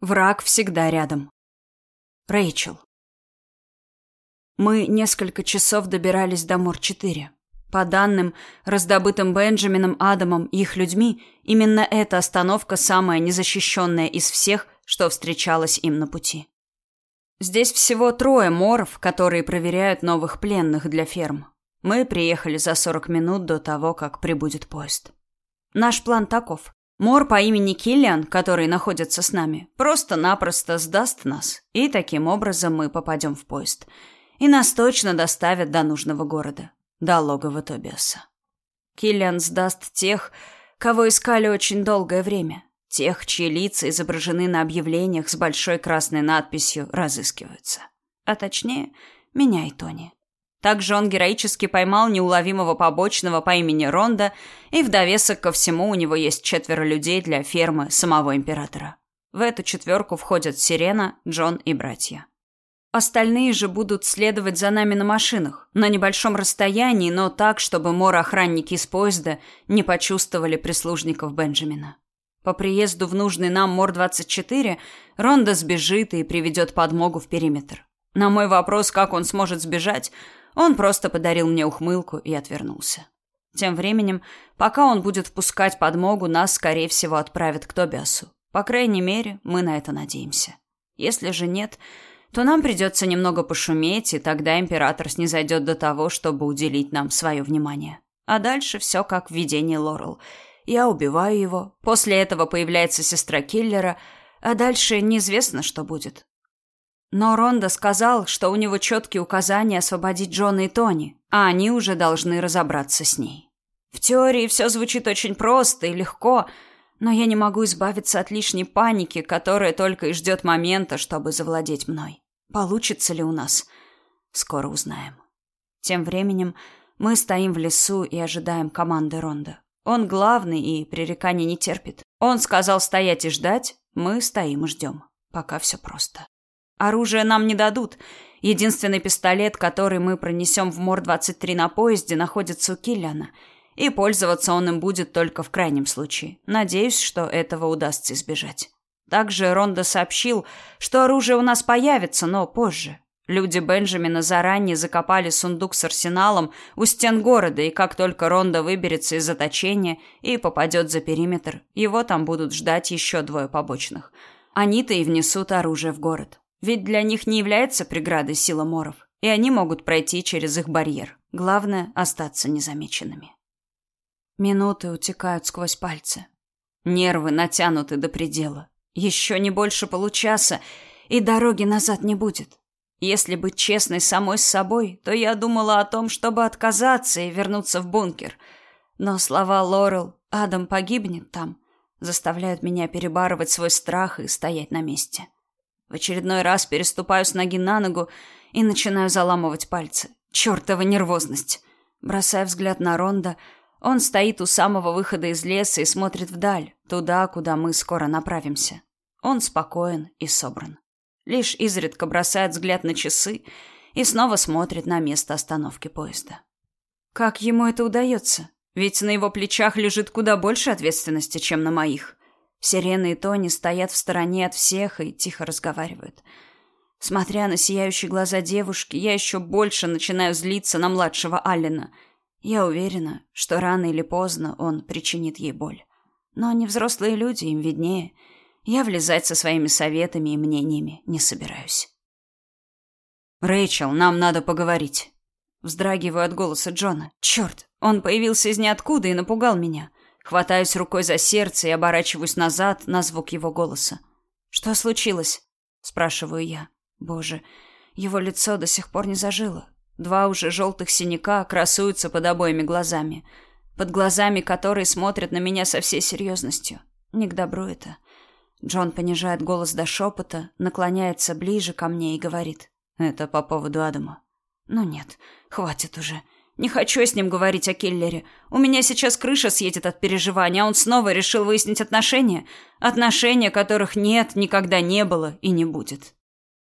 Враг всегда рядом. Рэйчел. Мы несколько часов добирались до Мор-4. По данным, раздобытым Бенджамином, Адамом и их людьми, именно эта остановка самая незащищенная из всех, что встречалась им на пути. Здесь всего трое моров, которые проверяют новых пленных для ферм. Мы приехали за 40 минут до того, как прибудет поезд. Наш план таков. Мор по имени Киллиан, который находится с нами, просто-напросто сдаст нас, и таким образом мы попадем в поезд. И нас точно доставят до нужного города, до логова Тобиаса. Киллиан сдаст тех, кого искали очень долгое время, тех, чьи лица изображены на объявлениях с большой красной надписью «Разыскиваются». А точнее, меня и Тони. Также он героически поймал неуловимого побочного по имени Ронда, и в довесок ко всему у него есть четверо людей для фермы самого императора. В эту четверку входят Сирена, Джон и братья. Остальные же будут следовать за нами на машинах, на небольшом расстоянии, но так, чтобы мор-охранники из поезда не почувствовали прислужников Бенджамина. По приезду в нужный нам Мор-24 Ронда сбежит и приведет подмогу в периметр. На мой вопрос, как он сможет сбежать, он просто подарил мне ухмылку и отвернулся. Тем временем, пока он будет впускать подмогу, нас, скорее всего, отправят к Тобиасу. По крайней мере, мы на это надеемся. Если же нет, то нам придется немного пошуметь, и тогда император снизойдет до того, чтобы уделить нам свое внимание. А дальше все как в видении Лорел. Я убиваю его, после этого появляется сестра киллера, а дальше неизвестно, что будет. Но Ронда сказал, что у него четкие указания освободить Джона и Тони, а они уже должны разобраться с ней. В теории все звучит очень просто и легко, но я не могу избавиться от лишней паники, которая только и ждет момента, чтобы завладеть мной. Получится ли у нас? Скоро узнаем. Тем временем мы стоим в лесу и ожидаем команды Ронда. Он главный и пререканий не терпит. Он сказал стоять и ждать, мы стоим и ждем. Пока все просто. Оружие нам не дадут. Единственный пистолет, который мы пронесем в Мор-23 на поезде, находится у Киллиана. И пользоваться он им будет только в крайнем случае. Надеюсь, что этого удастся избежать. Также Ронда сообщил, что оружие у нас появится, но позже. Люди Бенджамина заранее закопали сундук с арсеналом у стен города, и как только Ронда выберется из заточения и попадет за периметр, его там будут ждать еще двое побочных. Они-то и внесут оружие в город. Ведь для них не является преградой сила моров, и они могут пройти через их барьер. Главное – остаться незамеченными. Минуты утекают сквозь пальцы. Нервы натянуты до предела. Еще не больше получаса, и дороги назад не будет. Если быть честной самой с собой, то я думала о том, чтобы отказаться и вернуться в бункер. Но слова Лорел «Адам погибнет там» заставляют меня перебарывать свой страх и стоять на месте. В очередной раз переступаю с ноги на ногу и начинаю заламывать пальцы. Чёртова нервозность. Бросая взгляд на Ронда, он стоит у самого выхода из леса и смотрит вдаль, туда, куда мы скоро направимся. Он спокоен и собран. Лишь изредка бросает взгляд на часы и снова смотрит на место остановки поезда. Как ему это удается? Ведь на его плечах лежит куда больше ответственности, чем на моих. Сирена и Тони стоят в стороне от всех и тихо разговаривают. Смотря на сияющие глаза девушки, я еще больше начинаю злиться на младшего Аллена. Я уверена, что рано или поздно он причинит ей боль. Но они взрослые люди, им виднее. Я влезать со своими советами и мнениями не собираюсь. «Рэйчел, нам надо поговорить». Вздрагиваю от голоса Джона. «Черт, он появился из ниоткуда и напугал меня». Хватаюсь рукой за сердце и оборачиваюсь назад на звук его голоса. «Что случилось?» – спрашиваю я. Боже, его лицо до сих пор не зажило. Два уже желтых синяка красуются под обоими глазами. Под глазами, которые смотрят на меня со всей серьезностью. Не к добру это. Джон понижает голос до шепота, наклоняется ближе ко мне и говорит. «Это по поводу Адама». «Ну нет, хватит уже. Не хочу с ним говорить о киллере. У меня сейчас крыша съедет от переживания, а он снова решил выяснить отношения. Отношения, которых нет, никогда не было и не будет.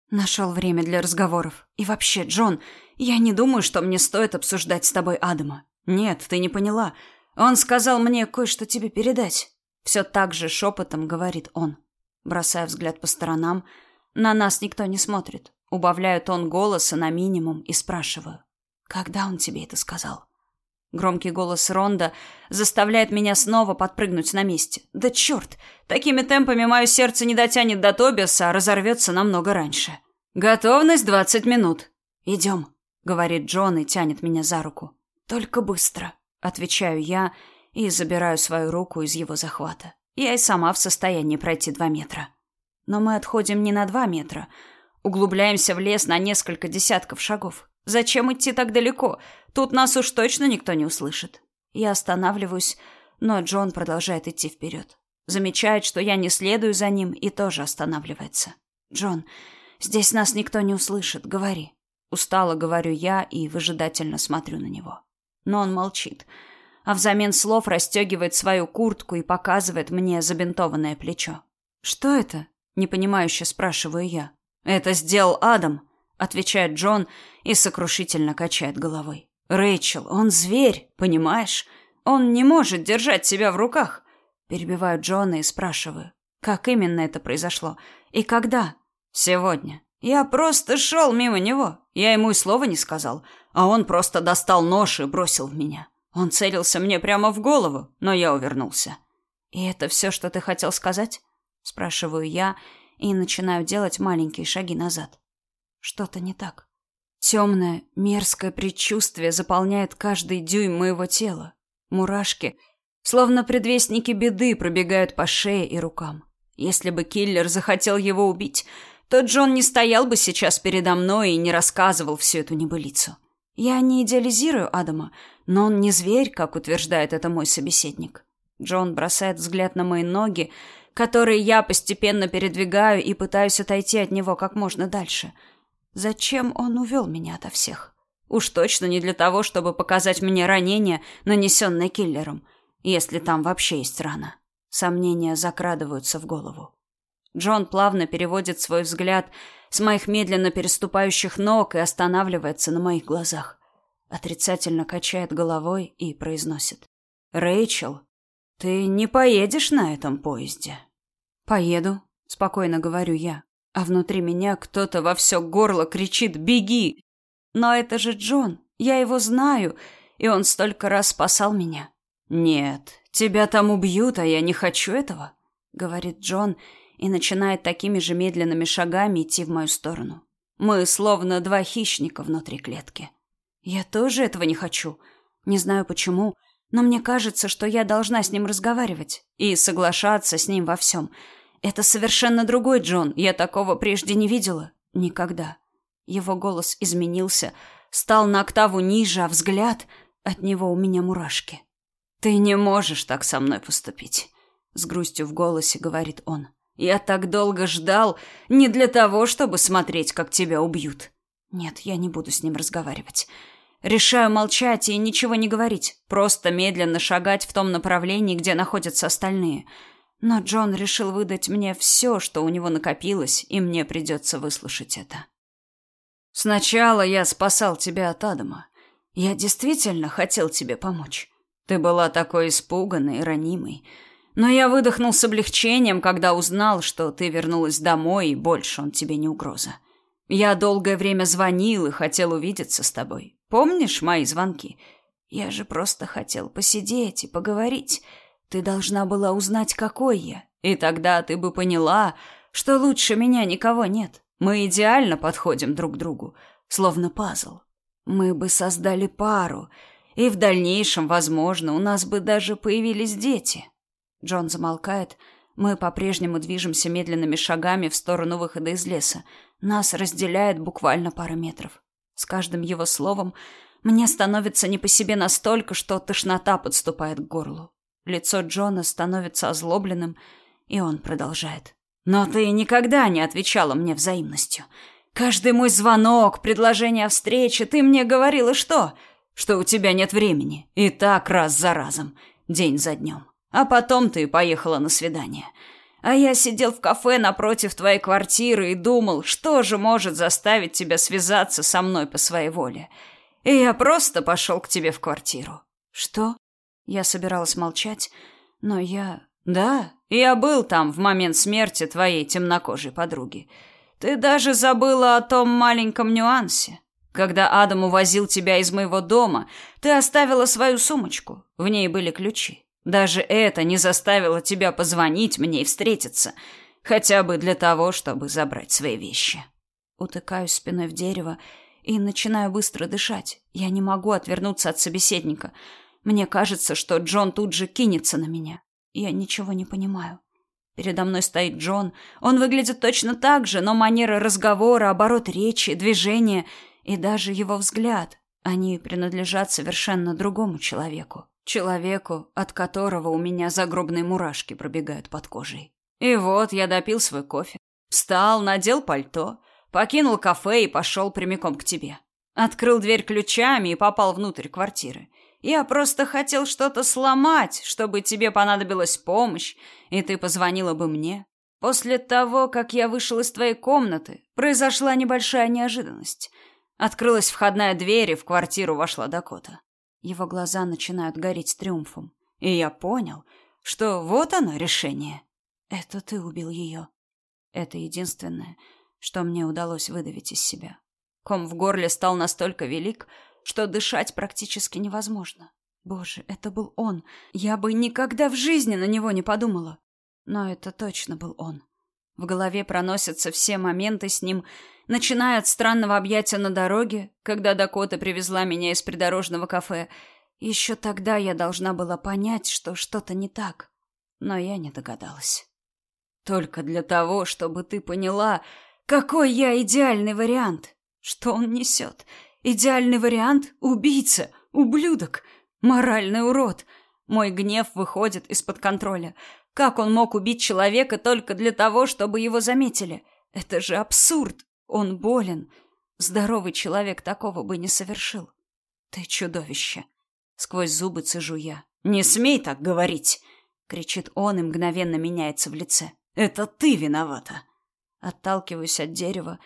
Нашел время для разговоров. И вообще, Джон, я не думаю, что мне стоит обсуждать с тобой Адама. Нет, ты не поняла. Он сказал мне кое-что тебе передать. Все так же шепотом говорит он. Бросая взгляд по сторонам, на нас никто не смотрит. Убавляю тон голоса на минимум и спрашиваю. «Когда он тебе это сказал?» Громкий голос Ронда заставляет меня снова подпрыгнуть на месте. Да черт! Такими темпами мое сердце не дотянет до Тобиаса, а разорвется намного раньше. Готовность двадцать минут. Идем, говорит Джон и тянет меня за руку. Только быстро, отвечаю я и забираю свою руку из его захвата. Я и сама в состоянии пройти два метра. Но мы отходим не на два метра, углубляемся в лес на несколько десятков шагов. Зачем идти так далеко? Тут нас уж точно никто не услышит. Я останавливаюсь, но Джон продолжает идти вперед. Замечает, что я не следую за ним, и тоже останавливается. «Джон, здесь нас никто не услышит, говори». Устало говорю я и выжидательно смотрю на него. Но он молчит, а взамен слов расстегивает свою куртку и показывает мне забинтованное плечо. «Что это?» — непонимающе спрашиваю я. «Это сделал Адам», отвечает Джон и сокрушительно качает головой. Рэйчел, он зверь, понимаешь? Он не может держать себя в руках. Перебиваю Джона и спрашиваю, как именно это произошло и когда? Сегодня. Я просто шел мимо него. Я ему и слова не сказал, а он просто достал нож и бросил в меня. Он целился мне прямо в голову, но я увернулся. И это все, что ты хотел сказать? спрашиваю я и начинаю делать маленькие шаги назад. Что-то не так. Темное, мерзкое предчувствие заполняет каждый дюйм моего тела. Мурашки, словно предвестники беды, пробегают по шее и рукам. Если бы киллер захотел его убить, то Джон не стоял бы сейчас передо мной и не рассказывал всю эту небылицу. Я не идеализирую Адама, но он не зверь, как утверждает это мой собеседник. Джон бросает взгляд на мои ноги, которые я постепенно передвигаю и пытаюсь отойти от него как можно дальше — Зачем он увел меня ото всех? Уж точно не для того, чтобы показать мне ранение, нанесенное киллером, если там вообще есть рана. Сомнения закрадываются в голову. Джон плавно переводит свой взгляд с моих медленно переступающих ног и останавливается на моих глазах. Отрицательно качает головой и произносит. «Рэйчел, ты не поедешь на этом поезде?» «Поеду», — спокойно говорю я а внутри меня кто-то во все горло кричит «Беги!». Но это же Джон, я его знаю, и он столько раз спасал меня. «Нет, тебя там убьют, а я не хочу этого», — говорит Джон и начинает такими же медленными шагами идти в мою сторону. Мы словно два хищника внутри клетки. Я тоже этого не хочу. Не знаю почему, но мне кажется, что я должна с ним разговаривать и соглашаться с ним во всем — это совершенно другой Джон. Я такого прежде не видела. Никогда. Его голос изменился, стал на октаву ниже, а взгляд... От него у меня мурашки. «Ты не можешь так со мной поступить», — с грустью в голосе говорит он. «Я так долго ждал не для того, чтобы смотреть, как тебя убьют». «Нет, я не буду с ним разговаривать. Решаю молчать и ничего не говорить, просто медленно шагать в том направлении, где находятся остальные». Но Джон решил выдать мне все, что у него накопилось, и мне придется выслушать это. Сначала я спасал тебя от Адама. Я действительно хотел тебе помочь. Ты была такой испуганной и ранимой. Но я выдохнул с облегчением, когда узнал, что ты вернулась домой, и больше он тебе не угроза. Я долгое время звонил и хотел увидеться с тобой. Помнишь мои звонки? Я же просто хотел посидеть и поговорить. Ты должна была узнать, какой я. И тогда ты бы поняла, что лучше меня никого нет. Мы идеально подходим друг другу, словно пазл. Мы бы создали пару, и в дальнейшем, возможно, у нас бы даже появились дети. Джон замолкает. Мы по-прежнему движемся медленными шагами в сторону выхода из леса. Нас разделяет буквально пара метров. С каждым его словом мне становится не по себе настолько, что тошнота подступает к горлу. Лицо Джона становится озлобленным, и он продолжает. «Но ты никогда не отвечала мне взаимностью. Каждый мой звонок, предложение о встрече, ты мне говорила что? Что у тебя нет времени. И так раз за разом, день за днем. А потом ты поехала на свидание. А я сидел в кафе напротив твоей квартиры и думал, что же может заставить тебя связаться со мной по своей воле. И я просто пошел к тебе в квартиру». «Что?» Я собиралась молчать, но я... Да, Я был там в момент смерти твоей темнокожей подруги. Ты даже забыла о том маленьком нюансе. Когда Адам увозил тебя из моего дома, ты оставила свою сумочку. В ней были ключи. Даже это не заставило тебя позвонить мне и встретиться, хотя бы для того, чтобы забрать свои вещи. Утыкаюсь спиной в дерево и начинаю быстро дышать. Я не могу отвернуться от собеседника. Мне кажется, что Джон тут же кинется на меня. Я ничего не понимаю. Передо мной стоит Джон. Он выглядит точно так же, но манера разговора, оборот речи, движения и даже его взгляд, они принадлежат совершенно другому человеку. Человеку, от которого у меня загробные мурашки пробегают под кожей. И вот я допил свой кофе, встал, надел пальто, покинул кафе и пошел прямиком к тебе. Открыл дверь ключами и попал внутрь квартиры. Я просто хотел что-то сломать, чтобы тебе понадобилась помощь, и ты позвонила бы мне. После того, как я вышел из твоей комнаты, произошла небольшая неожиданность. Открылась входная дверь, и в квартиру вошла Дакота. Его глаза начинают гореть триумфом. И я понял, что вот оно решение. Это ты убил ее. Это единственное, что мне удалось выдавить из себя. Ком в горле стал настолько велик, что дышать практически невозможно. Боже, это был он. Я бы никогда в жизни на него не подумала. Но это точно был он. В голове проносятся все моменты с ним, начиная от странного объятия на дороге, когда Дакота привезла меня из придорожного кафе. Еще тогда я должна была понять, что что-то не так. Но я не догадалась. Только для того, чтобы ты поняла, какой я идеальный вариант. Что он несет? Идеальный вариант — убийца, ублюдок, моральный урод. Мой гнев выходит из-под контроля. Как он мог убить человека только для того, чтобы его заметили? Это же абсурд. Он болен. Здоровый человек такого бы не совершил. Ты чудовище. Сквозь зубы цежу я. Не смей так говорить, кричит он и мгновенно меняется в лице. Это ты виновата. Отталкиваюсь от дерева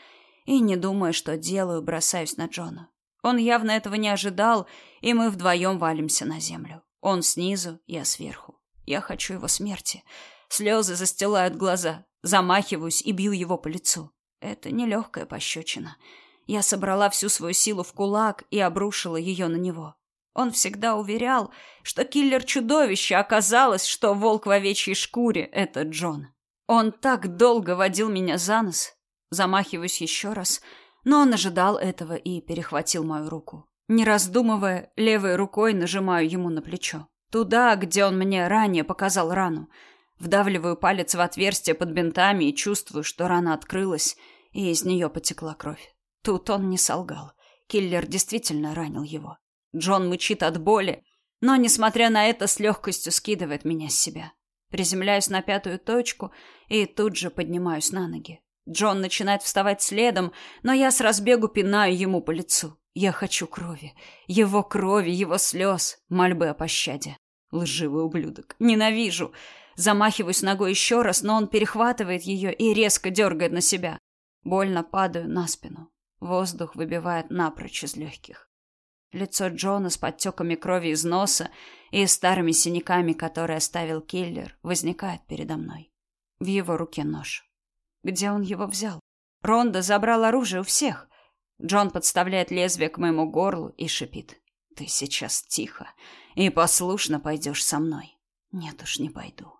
и, не думая, что делаю, бросаюсь на Джона. Он явно этого не ожидал, и мы вдвоем валимся на землю. Он снизу, я сверху. Я хочу его смерти. Слезы застилают глаза. Замахиваюсь и бью его по лицу. Это нелегкая пощечина. Я собрала всю свою силу в кулак и обрушила ее на него. Он всегда уверял, что киллер чудовище, оказалось, что волк в овечьей шкуре — это Джон. Он так долго водил меня за нос, Замахиваюсь еще раз, но он ожидал этого и перехватил мою руку. Не раздумывая, левой рукой нажимаю ему на плечо. Туда, где он мне ранее показал рану. Вдавливаю палец в отверстие под бинтами и чувствую, что рана открылась, и из нее потекла кровь. Тут он не солгал. Киллер действительно ранил его. Джон мычит от боли, но, несмотря на это, с легкостью скидывает меня с себя. Приземляюсь на пятую точку и тут же поднимаюсь на ноги. Джон начинает вставать следом, но я с разбегу пинаю ему по лицу. Я хочу крови. Его крови, его слез, мольбы о пощаде. Лживый ублюдок. Ненавижу. Замахиваюсь ногой еще раз, но он перехватывает ее и резко дергает на себя. Больно падаю на спину. Воздух выбивает напрочь из легких. Лицо Джона с подтеками крови из носа и старыми синяками, которые оставил киллер, возникает передо мной. В его руке нож. Где он его взял? Ронда забрал оружие у всех. Джон подставляет лезвие к моему горлу и шипит. «Ты сейчас тихо и послушно пойдешь со мной». «Нет уж, не пойду».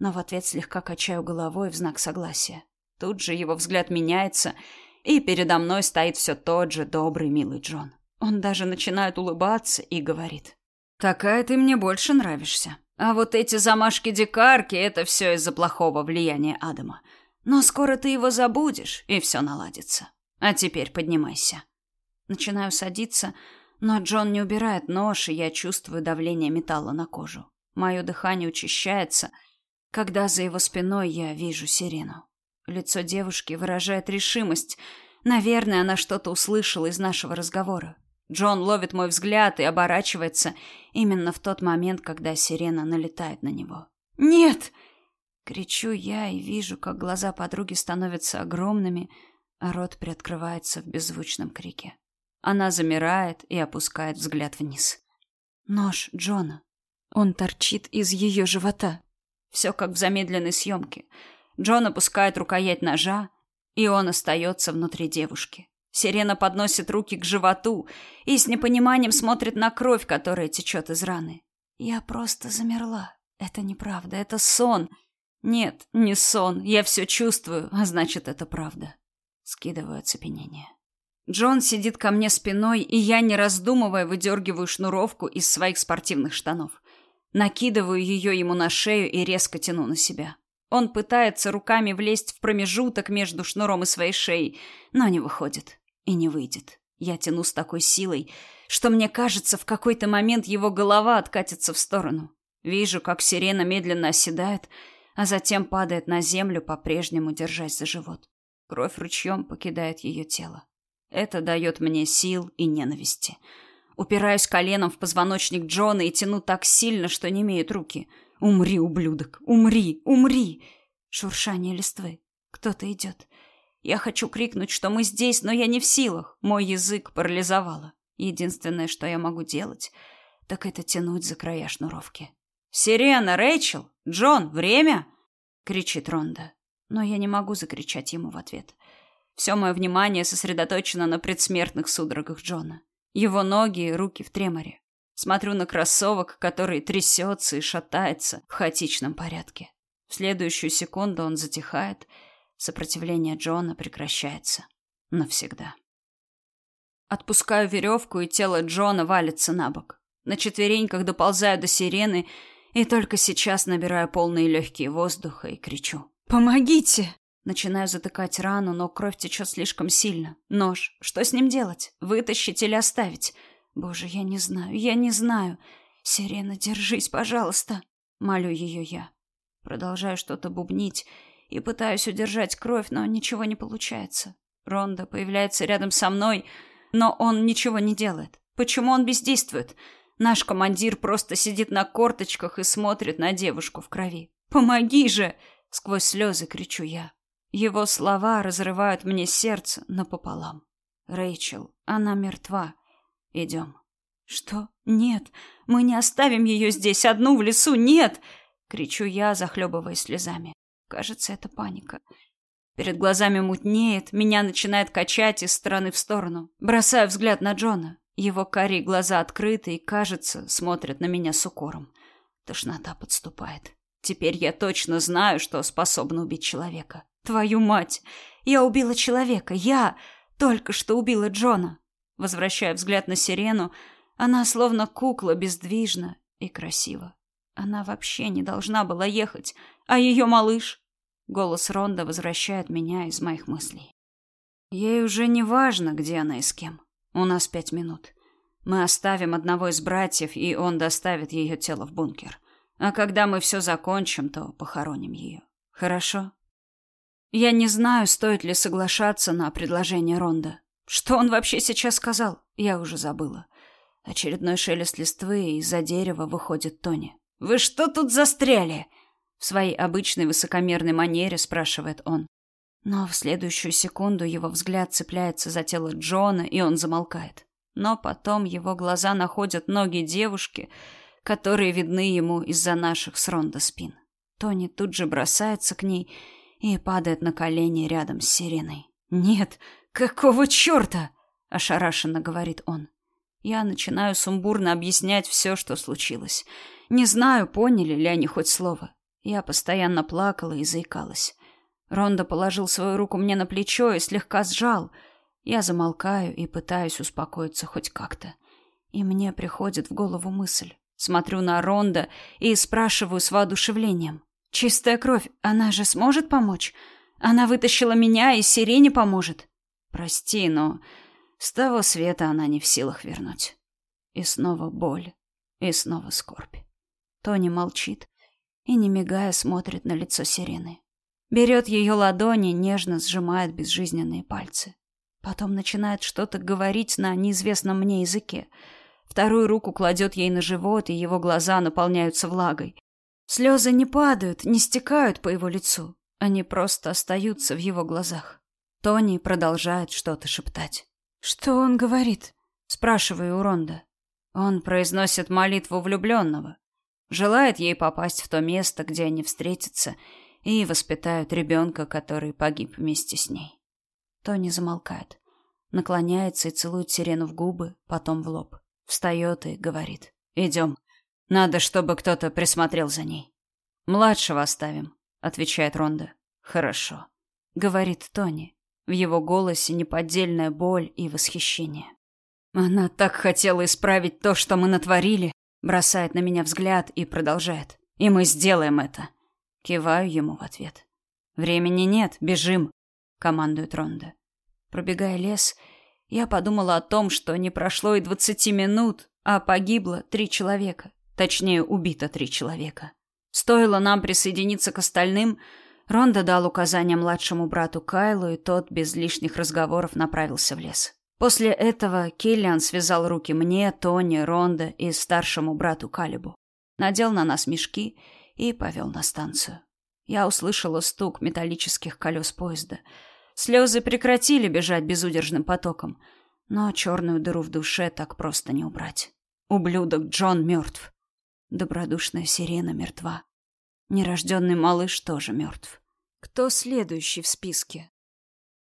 Но в ответ слегка качаю головой в знак согласия. Тут же его взгляд меняется, и передо мной стоит все тот же добрый, милый Джон. Он даже начинает улыбаться и говорит. «Такая ты мне больше нравишься. А вот эти замашки дикарки — это все из-за плохого влияния Адама. Но скоро ты его забудешь, и все наладится. А теперь поднимайся. Начинаю садиться, но Джон не убирает нож, и я чувствую давление металла на кожу. Мое дыхание учащается, когда за его спиной я вижу сирену. Лицо девушки выражает решимость. Наверное, она что-то услышала из нашего разговора. Джон ловит мой взгляд и оборачивается именно в тот момент, когда сирена налетает на него. «Нет!» Кричу я и вижу, как глаза подруги становятся огромными, а рот приоткрывается в беззвучном крике. Она замирает и опускает взгляд вниз. Нож Джона. Он торчит из ее живота. Все как в замедленной съемке. Джон опускает рукоять ножа, и он остается внутри девушки. Сирена подносит руки к животу и с непониманием смотрит на кровь, которая течет из раны. Я просто замерла. Это неправда, это сон. Нет, не сон. Я все чувствую, а значит, это правда. Скидываю оцепенение. Джон сидит ко мне спиной, и я, не раздумывая, выдергиваю шнуровку из своих спортивных штанов. Накидываю ее ему на шею и резко тяну на себя. Он пытается руками влезть в промежуток между шнуром и своей шеей, но не выходит и не выйдет. Я тяну с такой силой, что мне кажется, в какой-то момент его голова откатится в сторону. Вижу, как сирена медленно оседает, а затем падает на землю, по-прежнему держась за живот. Кровь ручьем покидает ее тело. Это дает мне сил и ненависти. Упираюсь коленом в позвоночник Джона и тяну так сильно, что не имеют руки. «Умри, ублюдок! Умри! Умри!» Шуршание листвы. Кто-то идет. Я хочу крикнуть, что мы здесь, но я не в силах. Мой язык парализовало. Единственное, что я могу делать, так это тянуть за края шнуровки. «Сирена, Рэйчел! Джон, время!» — кричит Ронда. Но я не могу закричать ему в ответ. Все мое внимание сосредоточено на предсмертных судорогах Джона. Его ноги и руки в треморе. Смотрю на кроссовок, который трясется и шатается в хаотичном порядке. В следующую секунду он затихает, сопротивление Джона прекращается. Навсегда. Отпускаю веревку, и тело Джона валится на бок. На четвереньках доползаю до сирены, и только сейчас набираю полные легкие воздуха и кричу. «Помогите!» Начинаю затыкать рану, но кровь течет слишком сильно. Нож. Что с ним делать? Вытащить или оставить? Боже, я не знаю, я не знаю. Сирена, держись, пожалуйста. Молю ее я. Продолжаю что-то бубнить и пытаюсь удержать кровь, но ничего не получается. Ронда появляется рядом со мной, но он ничего не делает. Почему он бездействует? Наш командир просто сидит на корточках и смотрит на девушку в крови. «Помоги же!» — сквозь слезы кричу я. Его слова разрывают мне сердце напополам. Рэйчел, она мертва. Идем. Что? Нет, мы не оставим ее здесь одну в лесу, нет! Кричу я, захлебываясь слезами. Кажется, это паника. Перед глазами мутнеет, меня начинает качать из стороны в сторону. Бросаю взгляд на Джона. Его карие глаза открыты и, кажется, смотрят на меня с укором. Тошнота подступает. Теперь я точно знаю, что способна убить человека. Твою мать! Я убила человека! Я только что убила Джона! Возвращая взгляд на сирену, она словно кукла бездвижна и красива. Она вообще не должна была ехать, а ее малыш... Голос Ронда возвращает меня из моих мыслей. Ей уже не важно, где она и с кем. У нас пять минут. Мы оставим одного из братьев, и он доставит ее тело в бункер. А когда мы все закончим, то похороним ее. Хорошо? Я не знаю, стоит ли соглашаться на предложение Ронда. Что он вообще сейчас сказал, я уже забыла. Очередной шелест листвы, и из-за дерева выходит Тони. «Вы что тут застряли?» В своей обычной высокомерной манере спрашивает он. Но в следующую секунду его взгляд цепляется за тело Джона, и он замолкает. Но потом его глаза находят ноги девушки, которые видны ему из-за наших с Ронда спин. Тони тут же бросается к ней и падает на колени рядом с Сиреной. «Нет, какого черта?» — ошарашенно говорит он. Я начинаю сумбурно объяснять все, что случилось. Не знаю, поняли ли они хоть слово. Я постоянно плакала и заикалась. Ронда положил свою руку мне на плечо и слегка сжал. Я замолкаю и пытаюсь успокоиться хоть как-то. И мне приходит в голову мысль. Смотрю на Ронда и спрашиваю с воодушевлением. Чистая кровь, она же сможет помочь? Она вытащила меня, и Сирене поможет. Прости, но с того света она не в силах вернуть. И снова боль, и снова скорбь. Тони молчит и, не мигая, смотрит на лицо Сирены. Берет ее ладони, нежно сжимает безжизненные пальцы. Потом начинает что-то говорить на неизвестном мне языке. Вторую руку кладет ей на живот, и его глаза наполняются влагой. Слезы не падают, не стекают по его лицу. Они просто остаются в его глазах. Тони продолжает что-то шептать. «Что он говорит?» — спрашиваю у Ронда. Он произносит молитву влюбленного. Желает ей попасть в то место, где они встретятся и воспитают ребенка, который погиб вместе с ней. Тони замолкает, наклоняется и целует Сирену в губы, потом в лоб. Встает и говорит. «Идем. Надо, чтобы кто-то присмотрел за ней». «Младшего оставим», — отвечает Ронда. «Хорошо», — говорит Тони. В его голосе неподдельная боль и восхищение. «Она так хотела исправить то, что мы натворили», бросает на меня взгляд и продолжает. «И мы сделаем это». Киваю ему в ответ. «Времени нет, бежим», — командует Ронда. Пробегая лес, я подумала о том, что не прошло и двадцати минут, а погибло три человека. Точнее, убито три человека. Стоило нам присоединиться к остальным, Ронда дал указания младшему брату Кайлу, и тот без лишних разговоров направился в лес. После этого Киллиан связал руки мне, Тони, Ронда и старшему брату Калибу. Надел на нас мешки и повел на станцию. Я услышала стук металлических колес поезда. Слезы прекратили бежать безудержным потоком, но черную дыру в душе так просто не убрать. Ублюдок Джон мертв. Добродушная сирена мертва. Нерожденный малыш тоже мертв. Кто следующий в списке?